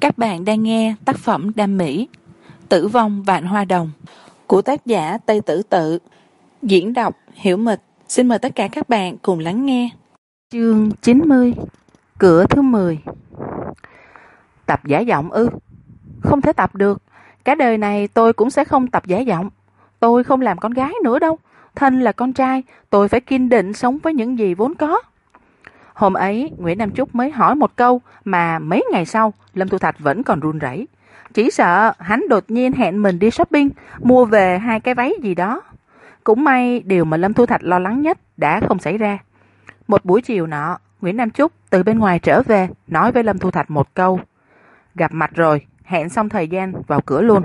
Các bạn đang nghe tác phẩm Đam Mỹ, Tử vong vạn hoa đồng, của tác giả Tây Tử Tự. Diễn đọc Hiểu Mịch. Xin mời tất cả các bạn cùng lắng nghe. Chương chín mươi, Cửa thứ mười. Tập giả giọng ư? Không thể tập được. Cả đời này tôi cũng sẽ không tập giả giọng. Tôi không làm con gái nữa đâu. Thân là con trai, Tôi phải kiên định sống với những gì vốn có. Hôm ấy, Nguyễn Nam Trúc mới hỏi một câu mà mấy ngày sau, Lâm Thu Thạch vẫn còn run rẩy. Chỉ sợ hắn đột nhiên hẹn mình đi shopping, mua về hai cái váy gì đó. Cũng may điều mà Lâm Thu Thạch lo lắng nhất đã không xảy ra. Một buổi chiều nọ, Nguyễn Nam Trúc từ bên ngoài trở về, nói với Lâm Thu Thạch một câu. Gặp mặt rồi, hẹn xong thời gian vào cửa luôn.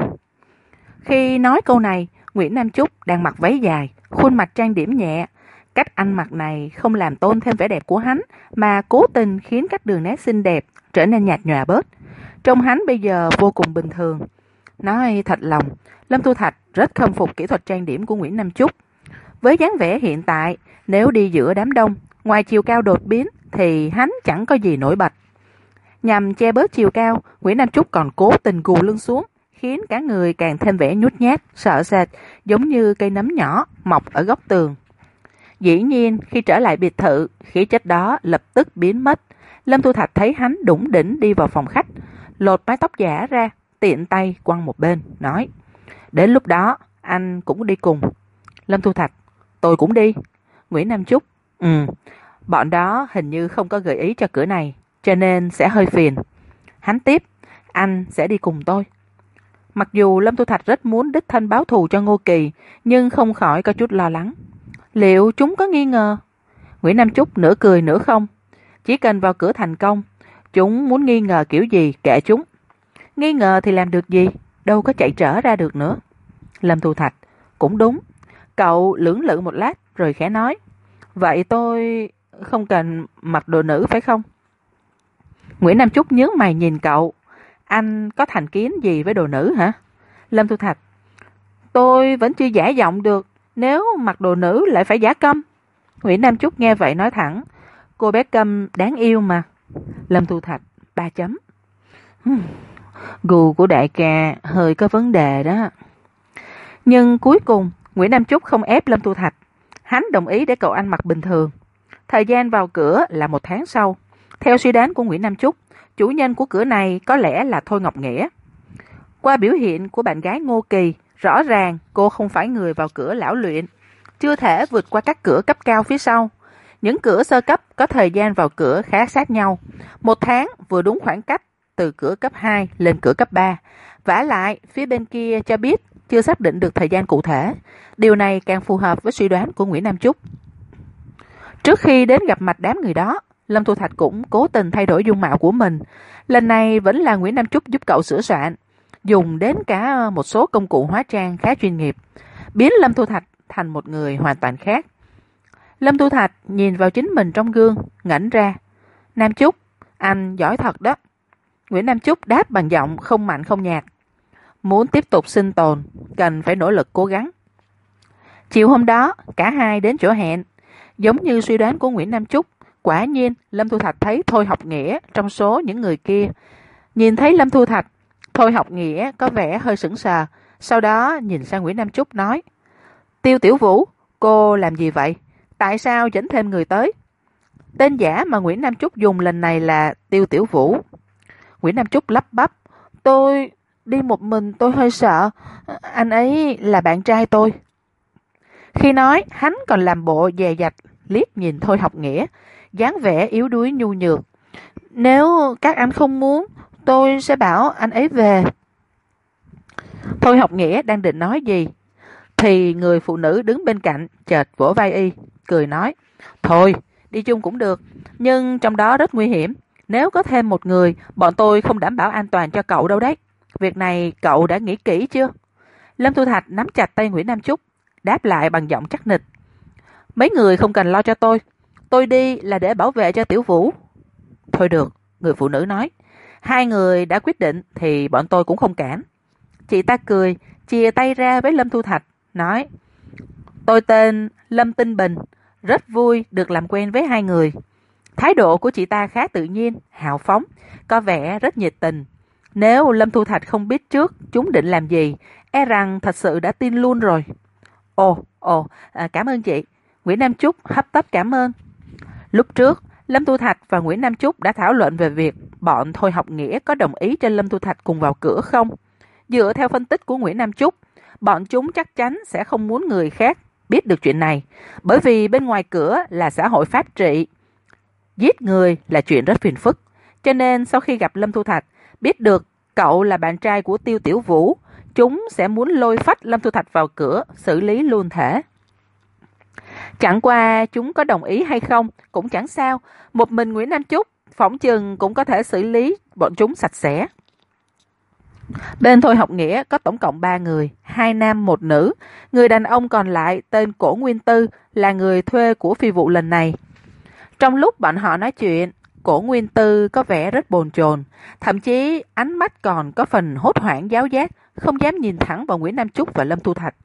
Khi nói câu này, Nguyễn Nam Trúc đang mặc váy dài, khuôn mặt trang điểm nhẹ, Cách ăn mặc này không làm tôn thêm vẻ đẹp của hắn, mà cố tình khiến các đường nét xinh đẹp trở nên nhạt nhòa bớt. Trông hắn bây giờ vô cùng bình thường. Nói thật lòng, Lâm Tu Thạch rất khâm phục kỹ thuật trang điểm của Nguyễn Nam Trúc. Với dáng vẻ hiện tại, nếu đi giữa đám đông, ngoài chiều cao đột biến thì hắn chẳng có gì nổi bật. Nhằm che bớt chiều cao, Nguyễn Nam Trúc còn cố tình gù lưng xuống, khiến cả người càng thêm vẻ nhút nhát, sợ sệt, giống như cây nấm nhỏ mọc ở góc tường. Dĩ nhiên, khi trở lại biệt thự, khí chất đó lập tức biến mất. Lâm Thu Thạch thấy hắn đủng đỉnh đi vào phòng khách, lột mái tóc giả ra, tiện tay quăng một bên, nói. Đến lúc đó, anh cũng đi cùng. Lâm Thu Thạch, tôi cũng đi. Nguyễn Nam Trúc, ừ, bọn đó hình như không có gợi ý cho cửa này, cho nên sẽ hơi phiền. Hắn tiếp, anh sẽ đi cùng tôi. Mặc dù Lâm Thu Thạch rất muốn đích thân báo thù cho Ngô Kỳ, nhưng không khỏi có chút lo lắng. Liệu chúng có nghi ngờ? Nguyễn Nam Trúc nửa cười nửa không. Chỉ cần vào cửa thành công, chúng muốn nghi ngờ kiểu gì kệ chúng. Nghi ngờ thì làm được gì, đâu có chạy trở ra được nữa. Lâm Thu Thạch, cũng đúng. Cậu lưỡng lự một lát rồi khẽ nói. Vậy tôi không cần mặc đồ nữ phải không? Nguyễn Nam Trúc nhớ mày nhìn cậu. Anh có thành kiến gì với đồ nữ hả? Lâm Thu Thạch, tôi vẫn chưa giả giọng được nếu mặc đồ nữ lại phải giả câm. Nguyễn Nam Trúc nghe vậy nói thẳng, cô bé câm đáng yêu mà. Lâm Thu Thạch, ba chấm. Gù của đại ca hơi có vấn đề đó. Nhưng cuối cùng, Nguyễn Nam Trúc không ép Lâm Thu Thạch. Hắn đồng ý để cậu anh mặc bình thường. Thời gian vào cửa là một tháng sau. Theo suy đoán của Nguyễn Nam Trúc, chủ nhân của cửa này có lẽ là Thôi Ngọc Nghĩa. Qua biểu hiện của bạn gái Ngô Kỳ, Rõ ràng cô không phải người vào cửa lão luyện, chưa thể vượt qua các cửa cấp cao phía sau. Những cửa sơ cấp có thời gian vào cửa khá sát nhau. Một tháng vừa đúng khoảng cách từ cửa cấp 2 lên cửa cấp 3. vả lại, phía bên kia cho biết chưa xác định được thời gian cụ thể. Điều này càng phù hợp với suy đoán của Nguyễn Nam Trúc. Trước khi đến gặp mặt đám người đó, Lâm Thu Thạch cũng cố tình thay đổi dung mạo của mình. Lần này vẫn là Nguyễn Nam Trúc giúp cậu sửa soạn dùng đến cả ờ, một số công cụ hóa trang khá chuyên nghiệp, biến Lâm Thu Thạch thành một người hoàn toàn khác. Lâm Thu Thạch nhìn vào chính mình trong gương, ngẩn ra. Nam Trúc, anh giỏi thật đó. Nguyễn Nam Trúc đáp bằng giọng không mạnh không nhạt. Muốn tiếp tục sinh tồn, cần phải nỗ lực cố gắng. Chiều hôm đó, cả hai đến chỗ hẹn. Giống như suy đoán của Nguyễn Nam Trúc, quả nhiên Lâm Thu Thạch thấy Thôi học nghĩa trong số những người kia. Nhìn thấy Lâm Thu Thạch, Thôi học nghĩa có vẻ hơi sững sờ, sau đó nhìn sang Nguyễn Nam Trúc nói. Tiêu Tiểu Vũ, cô làm gì vậy? Tại sao dẫn thêm người tới? Tên giả mà Nguyễn Nam Trúc dùng lần này là Tiêu Tiểu Vũ. Nguyễn Nam Trúc lắp bắp. Tôi đi một mình tôi hơi sợ. Anh ấy là bạn trai tôi. Khi nói, hắn còn làm bộ dè dạch, liếc nhìn Thôi học nghĩa, dáng vẻ yếu đuối nhu nhược. Nếu các anh không muốn, Tôi sẽ bảo anh ấy về. Thôi học nghĩa đang định nói gì, thì người phụ nữ đứng bên cạnh chợt vỗ vai y, cười nói. Thôi, đi chung cũng được, nhưng trong đó rất nguy hiểm. Nếu có thêm một người, bọn tôi không đảm bảo an toàn cho cậu đâu đấy. Việc này cậu đã nghĩ kỹ chưa? Lâm Thu Thạch nắm chặt tay Nguyễn Nam Trúc, đáp lại bằng giọng chắc nịch. Mấy người không cần lo cho tôi. Tôi đi là để bảo vệ cho Tiểu Vũ. Thôi được, người phụ nữ nói. Hai người đã quyết định thì bọn tôi cũng không cản. Chị ta cười, chia tay ra với Lâm Thu Thạch, nói Tôi tên Lâm Tinh Bình, rất vui được làm quen với hai người. Thái độ của chị ta khá tự nhiên, hào phóng, có vẻ rất nhiệt tình. Nếu Lâm Thu Thạch không biết trước chúng định làm gì, e rằng thật sự đã tin luôn rồi. Ồ, ồ, à, cảm ơn chị. Nguyễn Nam Trúc hấp tấp cảm ơn. Lúc trước, Lâm Thu Thạch và Nguyễn Nam Trúc đã thảo luận về việc bọn Thôi Học Nghĩa có đồng ý cho Lâm Thu Thạch cùng vào cửa không. Dựa theo phân tích của Nguyễn Nam Trúc, bọn chúng chắc chắn sẽ không muốn người khác biết được chuyện này, bởi vì bên ngoài cửa là xã hội pháp trị. Giết người là chuyện rất phiền phức, cho nên sau khi gặp Lâm Thu Thạch, biết được cậu là bạn trai của Tiêu Tiểu Vũ, chúng sẽ muốn lôi phách Lâm Thu Thạch vào cửa, xử lý luôn thể. Chẳng qua chúng có đồng ý hay không cũng chẳng sao, một mình Nguyễn Nam Trúc phỏng chừng cũng có thể xử lý bọn chúng sạch sẽ. Bên Thôi Học Nghĩa có tổng cộng 3 người, hai nam một nữ. Người đàn ông còn lại tên Cổ Nguyên Tư là người thuê của phi vụ lần này. Trong lúc bọn họ nói chuyện, Cổ Nguyên Tư có vẻ rất bồn chồn, thậm chí ánh mắt còn có phần hốt hoảng giáo giác, không dám nhìn thẳng vào Nguyễn Nam Trúc và Lâm Thu Thạch.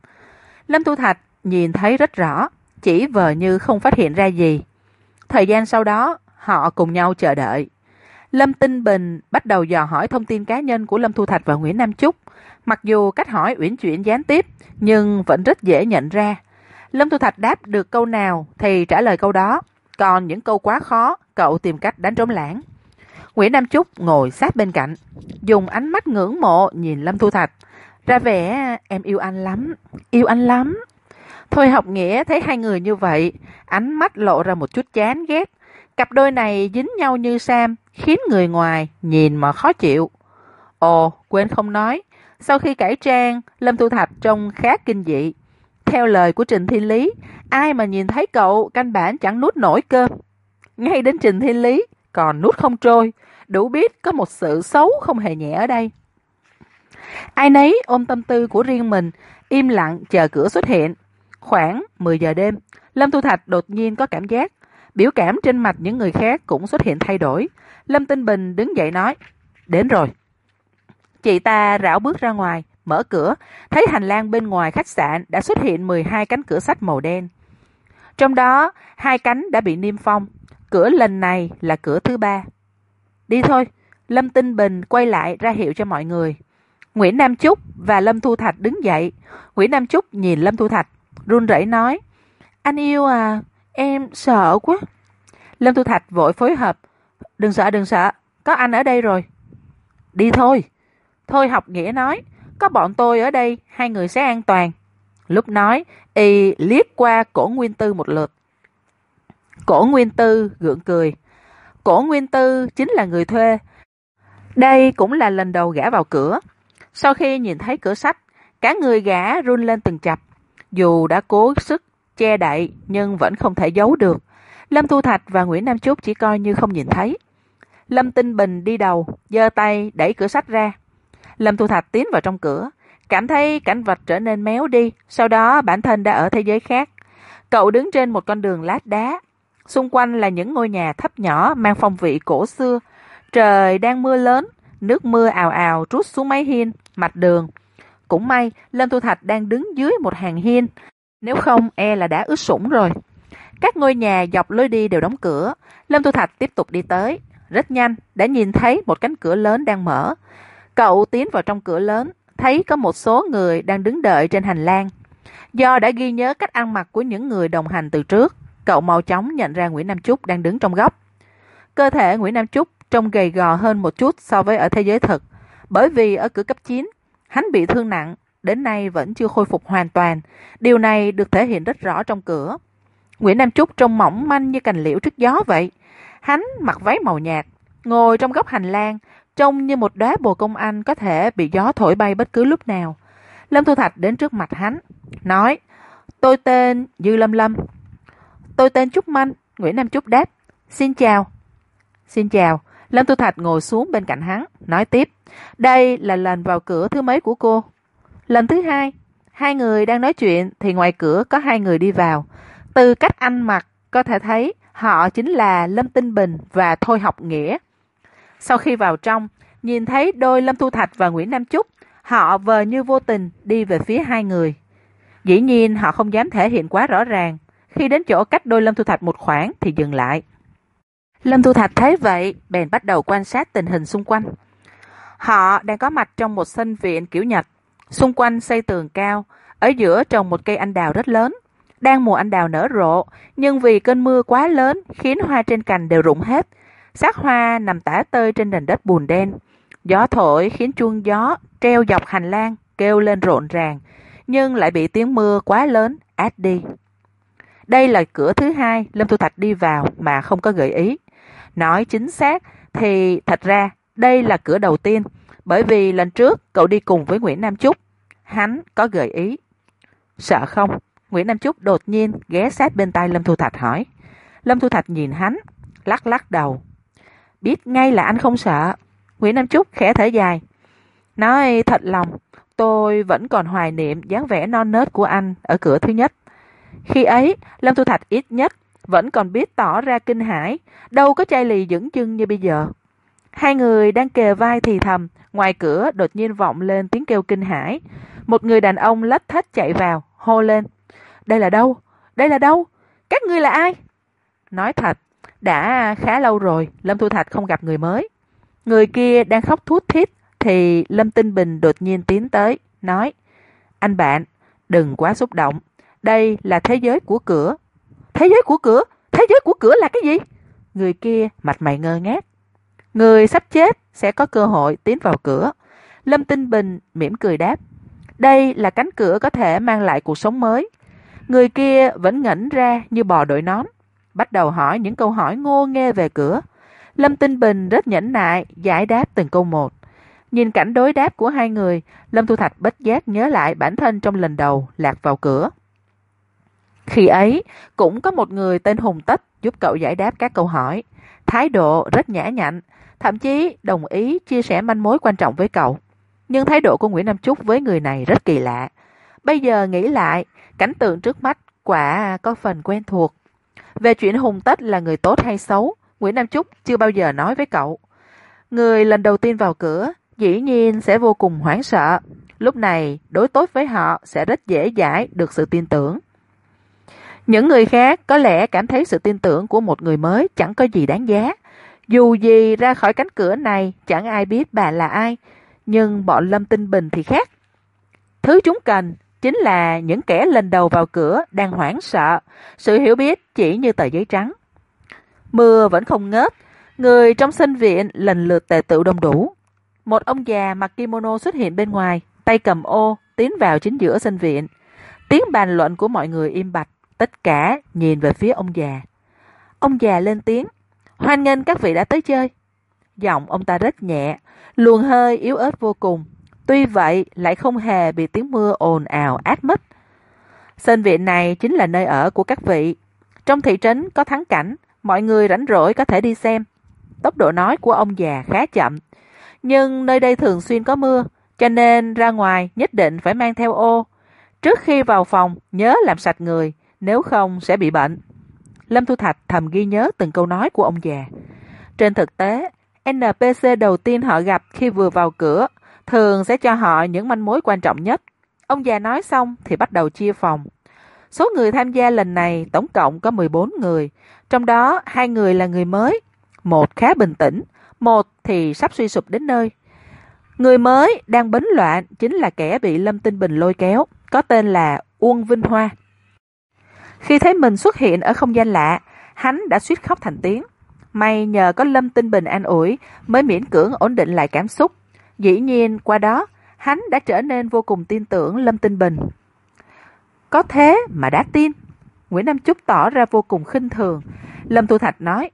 Lâm Thu Thạch nhìn thấy rất rõ, chỉ vờ như không phát hiện ra gì. Thời gian sau đó, họ cùng nhau chờ đợi. Lâm Tinh Bình bắt đầu dò hỏi thông tin cá nhân của Lâm Thu Thạch và Nguyễn Nam Trúc. Mặc dù cách hỏi uyển chuyển gián tiếp, nhưng vẫn rất dễ nhận ra. Lâm Thu Thạch đáp được câu nào thì trả lời câu đó, còn những câu quá khó, cậu tìm cách đánh trống lãng. Nguyễn Nam Trúc ngồi sát bên cạnh, dùng ánh mắt ngưỡng mộ nhìn Lâm Thu Thạch. Ra vẻ em yêu anh lắm, yêu anh lắm. Thôi học nghĩa thấy hai người như vậy, ánh mắt lộ ra một chút chán ghét. Cặp đôi này dính nhau như Sam, khiến người ngoài nhìn mà khó chịu. Ồ, quên không nói, sau khi cải trang, Lâm Thu Thạch trông khá kinh dị. Theo lời của Trình Thiên Lý, ai mà nhìn thấy cậu căn bản chẳng nuốt nổi cơm. Ngay đến Trình Thiên Lý, còn nuốt không trôi, đủ biết có một sự xấu không hề nhẹ ở đây. Ai nấy ôm tâm tư của riêng mình, im lặng chờ cửa xuất hiện. Khoảng 10 giờ đêm, Lâm Thu Thạch đột nhiên có cảm giác, biểu cảm trên mặt những người khác cũng xuất hiện thay đổi. Lâm Tinh Bình đứng dậy nói, đến rồi. Chị ta rảo bước ra ngoài, mở cửa, thấy hành lang bên ngoài khách sạn đã xuất hiện 12 cánh cửa sắt màu đen. Trong đó, hai cánh đã bị niêm phong, cửa lần này là cửa thứ ba. Đi thôi, Lâm Tinh Bình quay lại ra hiệu cho mọi người. Nguyễn Nam Trúc và Lâm Thu Thạch đứng dậy. Nguyễn Nam Trúc nhìn Lâm Thu Thạch, run rẩy nói, anh yêu à, em sợ quá. Lâm Thu Thạch vội phối hợp, đừng sợ đừng sợ, có anh ở đây rồi. Đi thôi. Thôi học nghĩa nói, có bọn tôi ở đây, hai người sẽ an toàn. Lúc nói, y liếc qua cổ Nguyên Tư một lượt. Cổ Nguyên Tư gượng cười. Cổ Nguyên Tư chính là người thuê. Đây cũng là lần đầu gã vào cửa. Sau khi nhìn thấy cửa sách, cả người gã run lên từng chập. Dù đã cố sức che đậy nhưng vẫn không thể giấu được. Lâm Thu Thạch và Nguyễn Nam Trúc chỉ coi như không nhìn thấy. Lâm Tinh Bình đi đầu, giơ tay đẩy cửa sách ra. Lâm Thu Thạch tiến vào trong cửa, cảm thấy cảnh vật trở nên méo đi, sau đó bản thân đã ở thế giới khác. Cậu đứng trên một con đường lát đá, xung quanh là những ngôi nhà thấp nhỏ mang phong vị cổ xưa. Trời đang mưa lớn, nước mưa ào ào trút xuống mái hiên, mặt đường. Cũng may, Lâm Thu Thạch đang đứng dưới một hàng hiên, nếu không e là đã ướt sũng rồi. Các ngôi nhà dọc lối đi đều đóng cửa, Lâm Thu Thạch tiếp tục đi tới. Rất nhanh, đã nhìn thấy một cánh cửa lớn đang mở. Cậu tiến vào trong cửa lớn, thấy có một số người đang đứng đợi trên hành lang. Do đã ghi nhớ cách ăn mặc của những người đồng hành từ trước, cậu mau chóng nhận ra Nguyễn Nam Trúc đang đứng trong góc. Cơ thể Nguyễn Nam Trúc trông gầy gò hơn một chút so với ở thế giới thực, bởi vì ở cửa cấp 9, hắn bị thương nặng, đến nay vẫn chưa khôi phục hoàn toàn. Điều này được thể hiện rất rõ trong cửa. Nguyễn Nam Trúc trông mỏng manh như cành liễu trước gió vậy. Hắn mặc váy màu nhạt, ngồi trong góc hành lang, trông như một đóa bồ công anh có thể bị gió thổi bay bất cứ lúc nào. Lâm Thu Thạch đến trước mặt hắn, nói, tôi tên Dư Lâm Lâm. Tôi tên Trúc Manh, Nguyễn Nam Trúc đáp, xin chào. Xin chào, Lâm Tu Thạch ngồi xuống bên cạnh hắn, nói tiếp, đây là lần vào cửa thứ mấy của cô? Lần thứ hai, hai người đang nói chuyện thì ngoài cửa có hai người đi vào. Từ cách ăn mặc có thể thấy họ chính là Lâm Tinh Bình và Thôi Học Nghĩa. Sau khi vào trong, nhìn thấy đôi Lâm Tu Thạch và Nguyễn Nam Trúc, họ vờ như vô tình đi về phía hai người. Dĩ nhiên họ không dám thể hiện quá rõ ràng. Khi đến chỗ cách đôi Lâm Thu Thạch một khoảng thì dừng lại. Lâm Thu Thạch thấy vậy, bèn bắt đầu quan sát tình hình xung quanh. Họ đang có mặt trong một sân viện kiểu Nhật. Xung quanh xây tường cao, ở giữa trồng một cây anh đào rất lớn. Đang mùa anh đào nở rộ, nhưng vì cơn mưa quá lớn khiến hoa trên cành đều rụng hết. Xác hoa nằm tả tơi trên nền đất bùn đen. Gió thổi khiến chuông gió treo dọc hành lang kêu lên rộn ràng, nhưng lại bị tiếng mưa quá lớn át đi. Đây là cửa thứ hai Lâm Thu Thạch đi vào mà không có gợi ý. Nói chính xác thì thật ra đây là cửa đầu tiên, bởi vì lần trước cậu đi cùng với Nguyễn Nam Trúc, hắn có gợi ý. Sợ không? Nguyễn Nam Trúc đột nhiên ghé sát bên tay Lâm Thu Thạch hỏi. Lâm Thu Thạch nhìn hắn, lắc lắc đầu. Biết ngay là anh không sợ. Nguyễn Nam Trúc khẽ thở dài. Nói thật lòng, tôi vẫn còn hoài niệm dáng vẻ non nớt của anh ở cửa thứ nhất. Khi ấy, Lâm Thu Thạch ít nhất vẫn còn biết tỏ ra kinh hãi, đâu có chai lì dững chân như bây giờ. Hai người đang kề vai thì thầm, ngoài cửa đột nhiên vọng lên tiếng kêu kinh hãi. Một người đàn ông lách thách chạy vào, hô lên. Đây là đâu? Đây là đâu? Các ngươi là ai? Nói thật, đã khá lâu rồi, Lâm Thu Thạch không gặp người mới. Người kia đang khóc thút thít, thì Lâm Tinh Bình đột nhiên tiến tới, nói. Anh bạn, đừng quá xúc động. Đây là thế giới của cửa. Thế giới của cửa? Thế giới của cửa là cái gì? Người kia mặt mày ngơ ngác. Người sắp chết sẽ có cơ hội tiến vào cửa. Lâm Tinh Bình mỉm cười đáp. Đây là cánh cửa có thể mang lại cuộc sống mới. Người kia vẫn ngẩn ra như bò đội nón. Bắt đầu hỏi những câu hỏi ngô nghê về cửa. Lâm Tinh Bình rất nhẫn nại, giải đáp từng câu một. Nhìn cảnh đối đáp của hai người, Lâm Thu Thạch bất giác nhớ lại bản thân trong lần đầu lạc vào cửa. Khi ấy, cũng có một người tên Hùng Tất giúp cậu giải đáp các câu hỏi. Thái độ rất nhã nhặn, thậm chí đồng ý chia sẻ manh mối quan trọng với cậu. Nhưng thái độ của Nguyễn Nam Trúc với người này rất kỳ lạ. Bây giờ nghĩ lại, cảnh tượng trước mắt quả có phần quen thuộc. Về chuyện Hùng Tất là người tốt hay xấu, Nguyễn Nam Trúc chưa bao giờ nói với cậu. Người lần đầu tiên vào cửa, dĩ nhiên sẽ vô cùng hoảng sợ. Lúc này, đối tốt với họ sẽ rất dễ dãi được sự tin tưởng. Những người khác có lẽ cảm thấy sự tin tưởng của một người mới chẳng có gì đáng giá. Dù gì ra khỏi cánh cửa này chẳng ai biết bà là ai, nhưng bọn Lâm Tinh Bình thì khác. Thứ chúng cần chính là những kẻ lần đầu vào cửa đang hoảng sợ, sự hiểu biết chỉ như tờ giấy trắng. Mưa vẫn không ngớt, người trong sân viện lần lượt tề tựu đông đủ. Một ông già mặc kimono xuất hiện bên ngoài, tay cầm ô, tiến vào chính giữa sân viện. Tiếng bàn luận của mọi người im bặt, tất cả nhìn về phía ông già. Ông già lên tiếng, hoan nghênh các vị đã tới chơi. Giọng ông ta rất nhẹ, luồng hơi yếu ớt vô cùng. Tuy vậy lại không hề bị tiếng mưa ồn ào át mất. Sân viện này chính là nơi ở của các vị. Trong thị trấn có thắng cảnh, mọi người rảnh rỗi có thể đi xem. Tốc độ nói của ông già khá chậm, nhưng nơi đây thường xuyên có mưa, cho nên ra ngoài nhất định phải mang theo ô. Trước khi vào phòng, nhớ làm sạch người, nếu không sẽ bị bệnh. Lâm Thu Thạch thầm ghi nhớ từng câu nói của ông già. Trên thực tế, NPC đầu tiên họ gặp khi vừa vào cửa thường sẽ cho họ những manh mối quan trọng nhất. Ông già nói xong thì bắt đầu chia phòng. Số người tham gia lần này tổng cộng có 14 người, trong đó hai người là người mới, một khá bình tĩnh, một thì sắp suy sụp đến nơi. Người mới đang bấn loạn chính là kẻ bị Lâm Tinh Bình lôi kéo, có tên là Uông Vinh Hoa. Khi thấy mình xuất hiện ở không gian lạ, hắn đã suýt khóc thành tiếng. May nhờ có Lâm Tinh Bình an ủi mới miễn cưỡng ổn định lại cảm xúc. Dĩ nhiên qua đó, hắn đã trở nên vô cùng tin tưởng Lâm Tinh Bình. Có thế mà đã tin. Nguyễn Nam Trúc tỏ ra vô cùng khinh thường. Lâm Thu Thạch nói,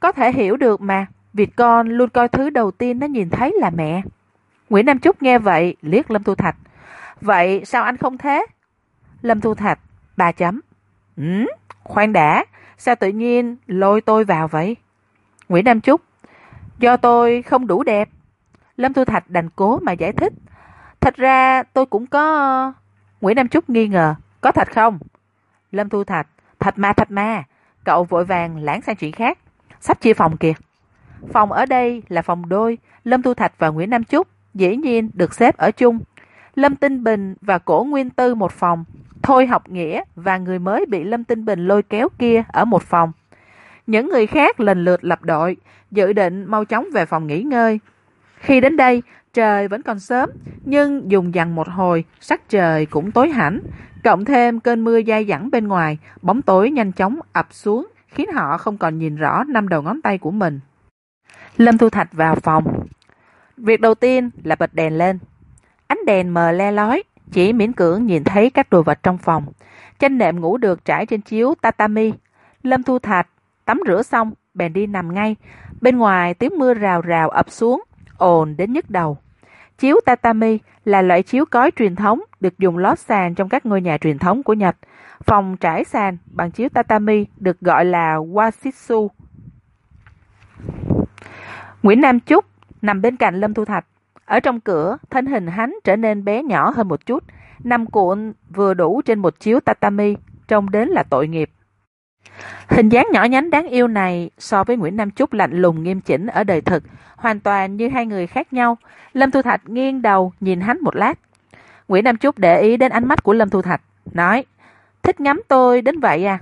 có thể hiểu được mà, Việt con luôn coi thứ đầu tiên nó nhìn thấy là mẹ. Nguyễn Nam Trúc nghe vậy, liếc Lâm Thu Thạch. Vậy sao anh không thế? Lâm Thu Thạch, ba chấm. Ừ, khoan đã, sao tự nhiên lôi tôi vào vậy? Nguyễn Nam Trúc, do tôi không đủ đẹp. Lâm Thu Thạch đành cố mà giải thích. Thật ra tôi cũng có... Nguyễn Nam Trúc nghi ngờ, có thật không? Lâm Thu Thạch, thật mà thật mà. Cậu vội vàng lãng sang chuyện khác. Sắp chia phòng kìa. Phòng ở đây là phòng đôi, Lâm Thu Thạch và Nguyễn Nam Trúc dĩ nhiên được xếp ở chung. Lâm Tinh Bình và Cổ Nguyên Tư một phòng, Thôi Học Nghĩa và người mới bị Lâm Tinh Bình lôi kéo kia ở một phòng. Những người khác lần lượt lập đội, dự định mau chóng về phòng nghỉ ngơi. Khi đến đây, trời vẫn còn sớm, nhưng dùng dằn một hồi, sắc trời cũng tối hẳn. Cộng thêm cơn mưa dai dẳng bên ngoài, bóng tối nhanh chóng ập xuống, khiến họ không còn nhìn rõ năm đầu ngón tay của mình. Lâm Thu Thạch vào phòng. Việc đầu tiên là bật đèn lên. Ánh đèn mờ le lói, chỉ miễn cưỡng nhìn thấy các đồ vật trong phòng. Chân nệm ngủ được trải trên chiếu tatami. Lâm Thu Thạch tắm rửa xong, bèn đi nằm ngay. Bên ngoài tiếng mưa rào rào ập xuống, ồn đến nhức đầu. Chiếu tatami là loại chiếu cói truyền thống được dùng lót sàn trong các ngôi nhà truyền thống của Nhật. Phòng trải sàn bằng chiếu tatami được gọi là wasitsu. Nguyễn Nam Chúc nằm bên cạnh Lâm Thu Thạch. Ở trong cửa, thân hình hắn trở nên bé nhỏ hơn một chút, nằm cuộn vừa đủ trên một chiếu tatami, trông đến là tội nghiệp. Hình dáng nhỏ nhắn đáng yêu này so với Nguyễn Nam Trúc lạnh lùng nghiêm chỉnh ở đời thực, hoàn toàn như hai người khác nhau. Lâm Thu Thạch nghiêng đầu nhìn hắn một lát. Nguyễn Nam Trúc để ý đến ánh mắt của Lâm Thu Thạch, nói, thích ngắm tôi đến vậy à?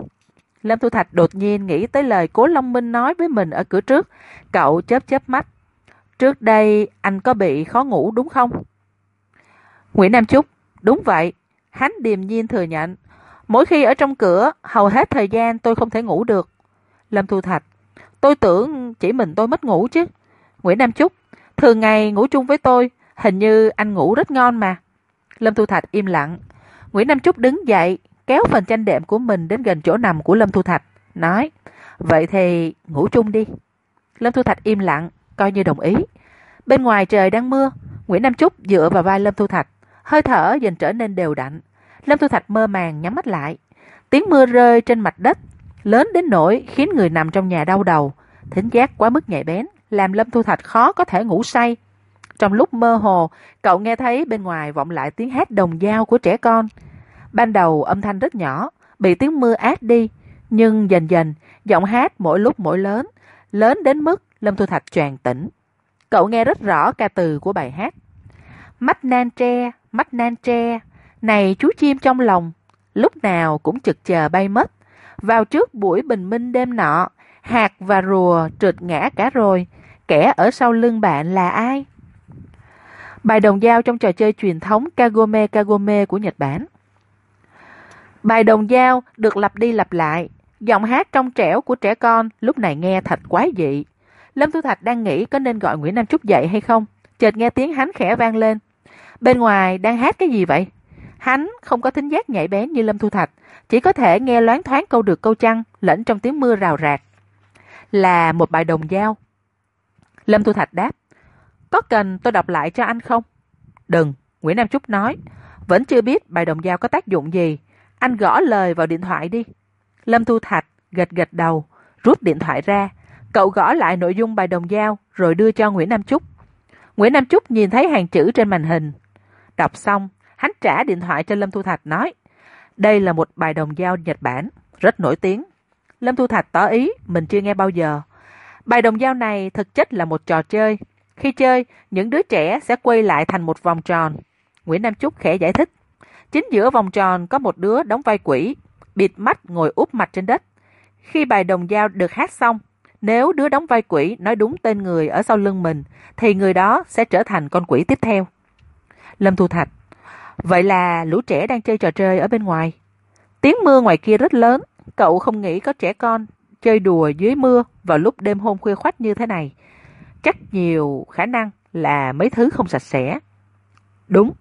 Lâm Thu Thạch đột nhiên nghĩ tới lời Cố Long Minh nói với mình ở cửa trước. Cậu chớp chớp mắt. Trước đây anh có bị khó ngủ đúng không? Nguyễn Nam Trúc, đúng vậy. Hắn điềm nhiên thừa nhận. Mỗi khi ở trong cửa, hầu hết thời gian tôi không thể ngủ được. Lâm Thu Thạch, tôi tưởng chỉ mình tôi mất ngủ chứ. Nguyễn Nam Trúc, thường ngày ngủ chung với tôi, hình như anh ngủ rất ngon mà. Lâm Thu Thạch im lặng. Nguyễn Nam Trúc đứng dậy, kéo phần tranh đệm của mình đến gần chỗ nằm của Lâm Thu Thạch, nói, vậy thì ngủ chung đi. Lâm Thu Thạch im lặng, coi như đồng ý. Bên ngoài trời đang mưa, Nguyễn Nam Trúc dựa vào vai Lâm Thu Thạch, hơi thở dần trở nên đều đặn. Lâm Thu Thạch mơ màng nhắm mắt lại. Tiếng mưa rơi trên mặt đất, lớn đến nỗi khiến người nằm trong nhà đau đầu. Thính giác quá mức nhạy bén, làm Lâm Thu Thạch khó có thể ngủ say. Trong lúc mơ hồ, cậu nghe thấy bên ngoài vọng lại tiếng hát đồng dao của trẻ con. Ban đầu âm thanh rất nhỏ, bị tiếng mưa át đi, nhưng dần dần, giọng hát mỗi lúc mỗi lớn, lớn đến mức Lâm Thu Thạch choàng tỉnh. Cậu nghe rất rõ ca từ của bài hát. Mắt nan tre, mắt nan tre, này chú chim trong lòng, lúc nào cũng trực chờ bay mất. Vào trước buổi bình minh đêm nọ, hạt và rùa trượt ngã cả rồi, kẻ ở sau lưng bạn là ai? Bài đồng dao trong trò chơi truyền thống Kagome Kagome của Nhật Bản. Bài đồng dao được lặp đi lặp lại, giọng hát trong trẻo của trẻ con lúc này nghe thật quái dị. Lâm Thu Thạch đang nghĩ có nên gọi Nguyễn Nam Trúc dậy hay không, chợt nghe tiếng hắn khẽ vang lên. Bên ngoài đang hát cái gì vậy? Hắn không có thính giác nhạy bén như Lâm Thu Thạch, chỉ có thể nghe loáng thoáng câu được câu chăng lẫn trong tiếng mưa rào rạc. Là một bài đồng dao. Lâm Thu Thạch đáp, có cần tôi đọc lại cho anh không? Đừng, Nguyễn Nam Trúc nói, vẫn chưa biết bài đồng dao có tác dụng gì. Anh gõ lời vào điện thoại đi. Lâm Thu Thạch gật gật đầu, rút điện thoại ra. Cậu gõ lại nội dung bài đồng dao rồi đưa cho Nguyễn Nam Trúc. Nguyễn Nam Trúc nhìn thấy hàng chữ trên màn hình. Đọc xong, hắn trả điện thoại cho Lâm Thu Thạch nói đây là một bài đồng dao Nhật Bản, rất nổi tiếng. Lâm Thu Thạch tỏ ý mình chưa nghe bao giờ. Bài đồng dao này thực chất là một trò chơi. Khi chơi, những đứa trẻ sẽ quay lại thành một vòng tròn. Nguyễn Nam Trúc khẽ giải thích. Chính giữa vòng tròn có một đứa đóng vai quỷ, bịt mắt ngồi úp mặt trên đất. Khi bài đồng dao được hát xong, nếu đứa đóng vai quỷ nói đúng tên người ở sau lưng mình, thì người đó sẽ trở thành con quỷ tiếp theo. Lâm Thu Thạch Vậy là lũ trẻ đang chơi trò chơi ở bên ngoài. Tiếng mưa ngoài kia rất lớn, cậu không nghĩ có trẻ con chơi đùa dưới mưa vào lúc đêm hôm khuya khoách như thế này. Chắc nhiều khả năng là mấy thứ không sạch sẽ. Đúng,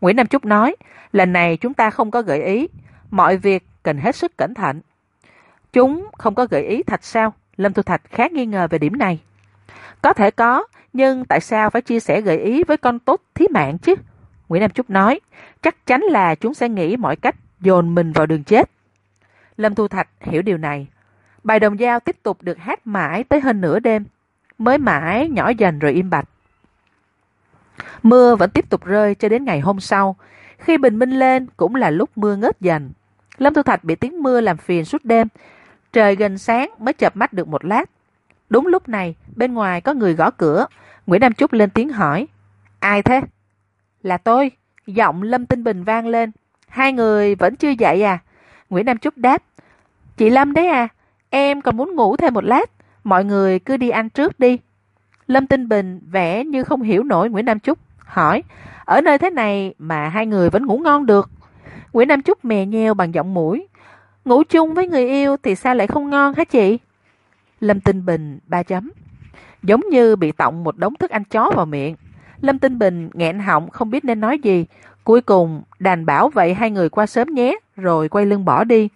Nguyễn Nam Trúc nói, lần này chúng ta không có gợi ý, mọi việc cần hết sức cẩn thận. Chúng không có gợi ý thật sao? Lâm Thu Thạch khá nghi ngờ về điểm này. Có thể có, nhưng tại sao phải chia sẻ gợi ý với con tốt thí mạng chứ? Nguyễn Nam Trúc nói, chắc chắn là chúng sẽ nghĩ mọi cách dồn mình vào đường chết. Lâm Thu Thạch hiểu điều này. Bài đồng dao tiếp tục được hát mãi tới hơn nửa đêm, mới mãi nhỏ dần rồi im bặt. Mưa vẫn tiếp tục rơi cho đến ngày hôm sau. Khi bình minh lên cũng là lúc mưa ngớt dần. Lâm Thu Thạch bị tiếng mưa làm phiền suốt đêm. Trời gần sáng mới chợp mắt được một lát. Đúng lúc này, bên ngoài có người gõ cửa. Nguyễn Nam Trúc lên tiếng hỏi. Ai thế? Là tôi. Giọng Lâm Tinh Bình vang lên. Hai người vẫn chưa dậy à? Nguyễn Nam Trúc đáp. Chị Lâm đấy à, em còn muốn ngủ thêm một lát. Mọi người cứ đi ăn trước đi. Lâm Tinh Bình vẽ như không hiểu nổi Nguyễn Nam Trúc, hỏi, ở nơi thế này mà hai người vẫn ngủ ngon được. Nguyễn Nam Trúc mè nheo bằng giọng mũi, ngủ chung với người yêu thì sao lại không ngon hả chị? Lâm Tinh Bình ba chấm, giống như bị tọng một đống thức ăn chó vào miệng. Lâm Tinh Bình nghẹn họng không biết nên nói gì, cuối cùng đành bảo vậy hai người qua sớm nhé, rồi quay lưng bỏ đi.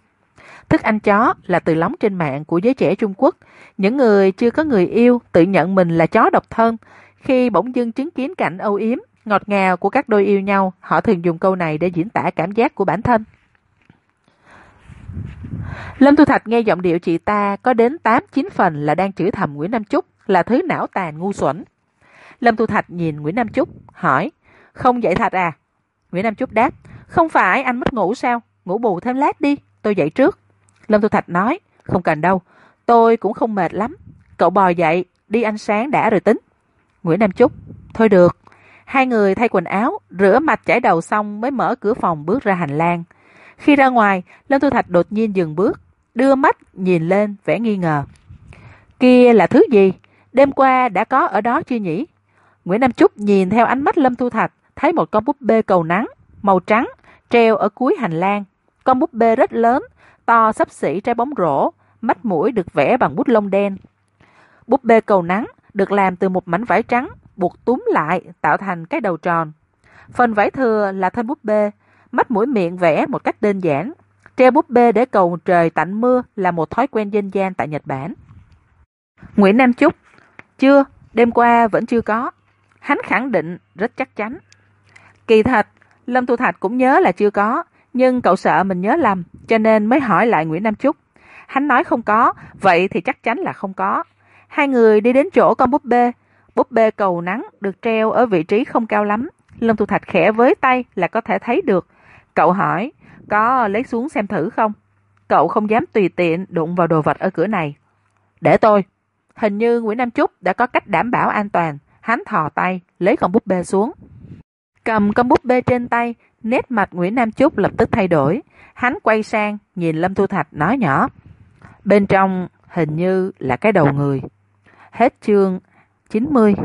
Thức ăn chó là từ lóng trên mạng của giới trẻ Trung Quốc. Những người chưa có người yêu tự nhận mình là chó độc thân. Khi bỗng dưng chứng kiến cảnh âu yếm, ngọt ngào của các đôi yêu nhau, họ thường dùng câu này để diễn tả cảm giác của bản thân. Lâm Thu Thạch nghe giọng điệu chị ta có đến 8-9 phần là đang chửi thầm Nguyễn Nam Trúc là thứ não tàn ngu xuẩn. Lâm Thu Thạch nhìn Nguyễn Nam Trúc, hỏi, không dậy Thạch à? Nguyễn Nam Trúc đáp, không phải anh mất ngủ sao? Ngủ bù thêm lát đi, tôi dậy trước. Lâm Thu Thạch nói, không cần đâu, tôi cũng không mệt lắm. Cậu bò dậy, đi ăn sáng đã rồi tính. Nguyễn Nam Trúc, thôi được. Hai người thay quần áo, rửa mặt chải đầu xong mới mở cửa phòng bước ra hành lang. Khi ra ngoài, Lâm Thu Thạch đột nhiên dừng bước, đưa mắt nhìn lên vẻ nghi ngờ. Kia là thứ gì? Đêm qua đã có ở đó chưa nhỉ? Nguyễn Nam Trúc nhìn theo ánh mắt Lâm Thu Thạch, thấy một con búp bê cầu nắng, màu trắng, treo ở cuối hành lang. Con búp bê rất lớn, to sắp xỉ trái bóng rổ, mắt mũi được vẽ bằng bút lông đen. Búp bê cầu nắng được làm từ một mảnh vải trắng, buộc túm lại tạo thành cái đầu tròn. Phần vải thừa là thân búp bê, mắt mũi miệng vẽ một cách đơn giản. Treo búp bê để cầu trời tạnh mưa là một thói quen dân gian tại Nhật Bản. Nguyễn Nam Trúc Chưa, đêm qua vẫn chưa có. Hắn khẳng định rất chắc chắn. Kỳ thật, Lâm Thu Thạch cũng nhớ là chưa có, nhưng cậu sợ mình nhớ lầm, cho nên mới hỏi lại Nguyễn Nam Trúc. Hắn nói không có, vậy thì chắc chắn là không có. Hai người đi đến chỗ con búp bê. Búp bê cầu nắng được treo ở vị trí không cao lắm. Lâm Thu Thạch khẽ với tay là có thể thấy được. Cậu hỏi, có lấy xuống xem thử không? Cậu không dám tùy tiện đụng vào đồ vật ở cửa này. Để tôi. Hình như Nguyễn Nam Trúc đã có cách đảm bảo an toàn. Hắn thò tay, lấy con búp bê xuống. Cầm con búp bê trên tay, nét mặt Nguyễn Nam Trúc lập tức thay đổi. Hắn quay sang, nhìn Lâm Thu Thạch nói nhỏ. Bên trong hình như là cái đầu người. Hết chương 90